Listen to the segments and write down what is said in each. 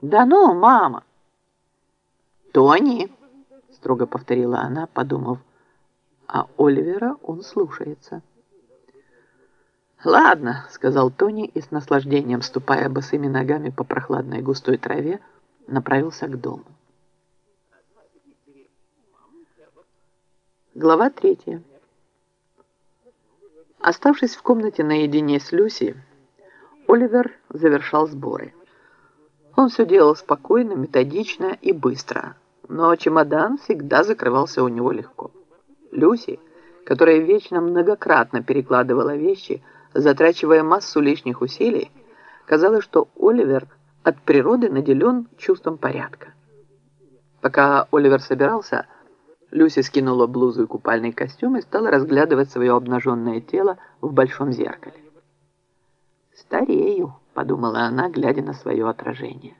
Да ну, мама. Тони, строго повторила она, подумав, а Оливера он слушается. «Ладно», — сказал Тони и с наслаждением, ступая босыми ногами по прохладной густой траве, направился к дому. Глава третья. Оставшись в комнате наедине с Люси, Оливер завершал сборы. Он все делал спокойно, методично и быстро, но чемодан всегда закрывался у него легко. Люси, которая вечно многократно перекладывала вещи, затрачивая массу лишних усилий, казалось, что Оливер от природы наделен чувством порядка. Пока Оливер собирался, Люси скинула блузу и купальный костюм и стала разглядывать свое обнаженное тело в большом зеркале. «Старею», — подумала она, глядя на свое отражение.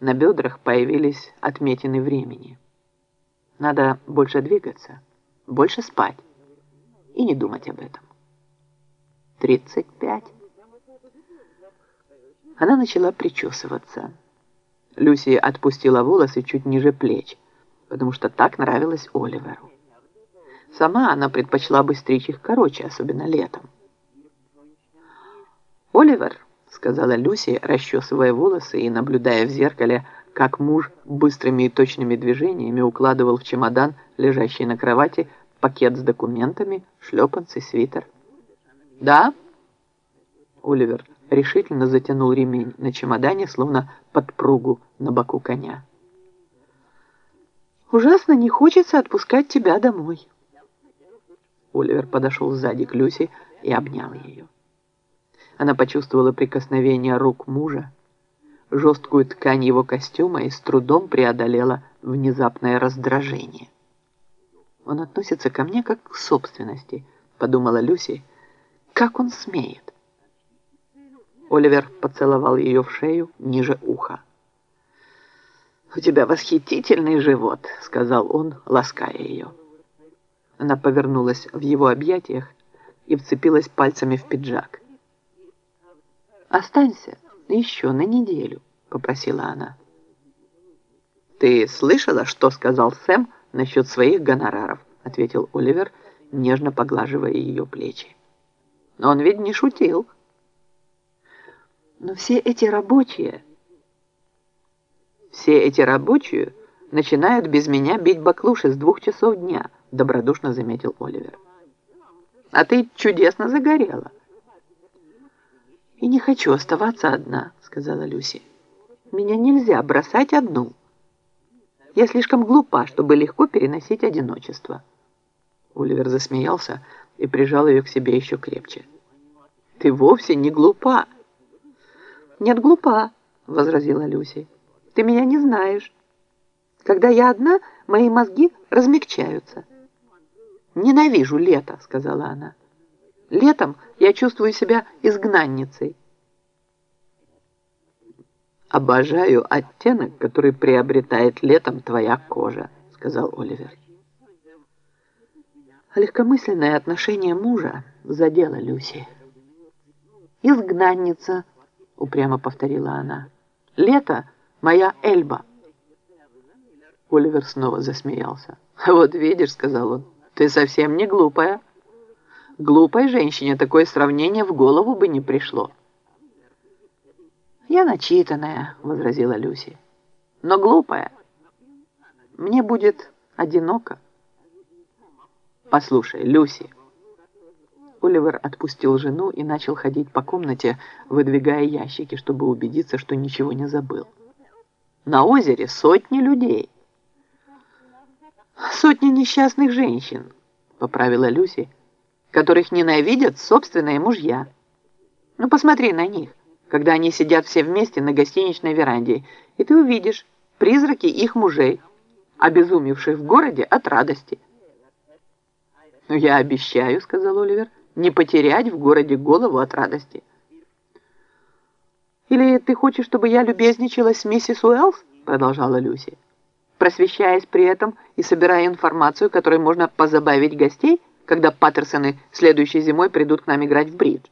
На бедрах появились отметины времени. Надо больше двигаться, больше спать и не думать об этом. Тридцать пять. Она начала причесываться. Люси отпустила волосы чуть ниже плеч, потому что так нравилось Оливеру. Сама она предпочла бы стричь их короче, особенно летом. «Оливер», — сказала Люси, расчесывая волосы и наблюдая в зеркале, как муж быстрыми и точными движениями укладывал в чемодан, лежащий на кровати, пакет с документами, шлепанцы, свитер. «Да?» Оливер решительно затянул ремень на чемодане, словно подпругу на боку коня. «Ужасно не хочется отпускать тебя домой». Оливер подошел сзади к Люси и обнял ее. Она почувствовала прикосновение рук мужа, жесткую ткань его костюма и с трудом преодолела внезапное раздражение. «Он относится ко мне как к собственности», — подумала Люси. «Как он смеет?» Оливер поцеловал ее в шею ниже уха. «У тебя восхитительный живот», — сказал он, лаская ее. Она повернулась в его объятиях и вцепилась пальцами в пиджак. «Останься еще на неделю», — попросила она. «Ты слышала, что сказал Сэм насчет своих гонораров?» — ответил Оливер, нежно поглаживая ее плечи. «Но он ведь не шутил». «Но все эти рабочие...» «Все эти рабочие начинают без меня бить баклуши с двух часов дня», — добродушно заметил Оливер. «А ты чудесно загорела». «И не хочу оставаться одна», — сказала Люси. «Меня нельзя бросать одну. Я слишком глупа, чтобы легко переносить одиночество». Оливер засмеялся и прижал ее к себе еще крепче. «Ты вовсе не глупа!» «Нет, глупа», — возразила Люси. «Ты меня не знаешь. Когда я одна, мои мозги размягчаются». «Ненавижу лето», — сказала она. Летом я чувствую себя изгнанницей. «Обожаю оттенок, который приобретает летом твоя кожа», — сказал Оливер. Легкомысленное отношение мужа задело Люси. «Изгнанница», — упрямо повторила она. «Лето — моя Эльба». Оливер снова засмеялся. «Вот видишь», — сказал он, — «ты совсем не глупая». Глупой женщине такое сравнение в голову бы не пришло. «Я начитанная», — возразила Люси. «Но глупая. Мне будет одиноко». «Послушай, Люси». Оливер отпустил жену и начал ходить по комнате, выдвигая ящики, чтобы убедиться, что ничего не забыл. «На озере сотни людей». «Сотни несчастных женщин», — поправила Люси, — которых ненавидят собственные мужья. Ну, посмотри на них, когда они сидят все вместе на гостиничной веранде, и ты увидишь призраки их мужей, обезумевших в городе от радости. «Ну, я обещаю», — сказал Оливер, — «не потерять в городе голову от радости». «Или ты хочешь, чтобы я любезничала с миссис Уэллс?» — продолжала Люси, просвещаясь при этом и собирая информацию, которой можно позабавить гостей, когда Паттерсоны следующей зимой придут к нам играть в бридж.